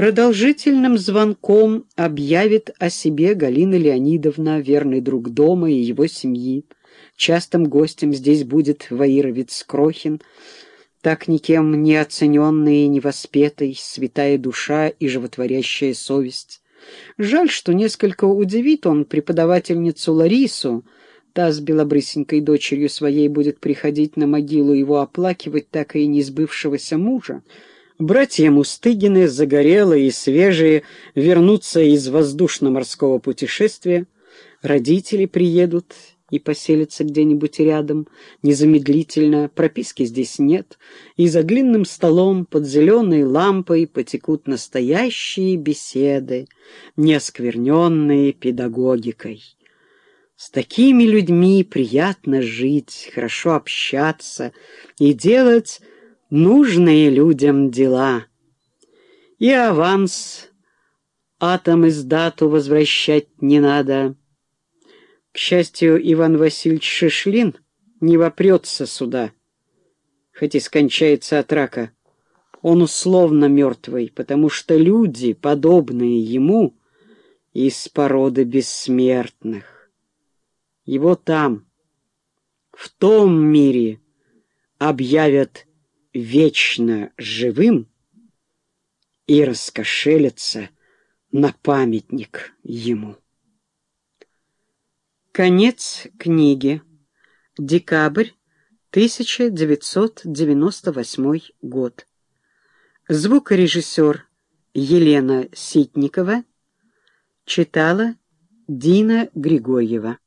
Продолжительным звонком объявит о себе Галина Леонидовна, верный друг дома и его семьи. Частым гостем здесь будет Ваировец Крохин, так никем не оцененный и не воспетый, святая душа и животворящая совесть. Жаль, что несколько удивит он преподавательницу Ларису, та с белобрысенькой дочерью своей будет приходить на могилу его оплакивать так и не сбывшегося мужа. Братья Мустыгины, загорелые и свежие, вернутся из воздушно-морского путешествия. Родители приедут и поселятся где-нибудь рядом, незамедлительно, прописки здесь нет, и за длинным столом под зеленой лампой потекут настоящие беседы, не оскверненные педагогикой. С такими людьми приятно жить, хорошо общаться и делать нужные людям дела. И аванс атом из дату возвращать не надо. К счастью, Иван Васильевич Шишлин не вопрется сюда, хоть и скончается от рака. Он условно мертвый, потому что люди, подобные ему, из породы бессмертных. Его там, в том мире, объявят вечно живым и раскошелятся на памятник ему. Конец книги. Декабрь 1998 год. Звукорежиссер Елена Ситникова читала Дина Григорьева.